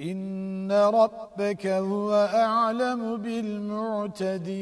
إن ربك هو أعلم بالمعتدين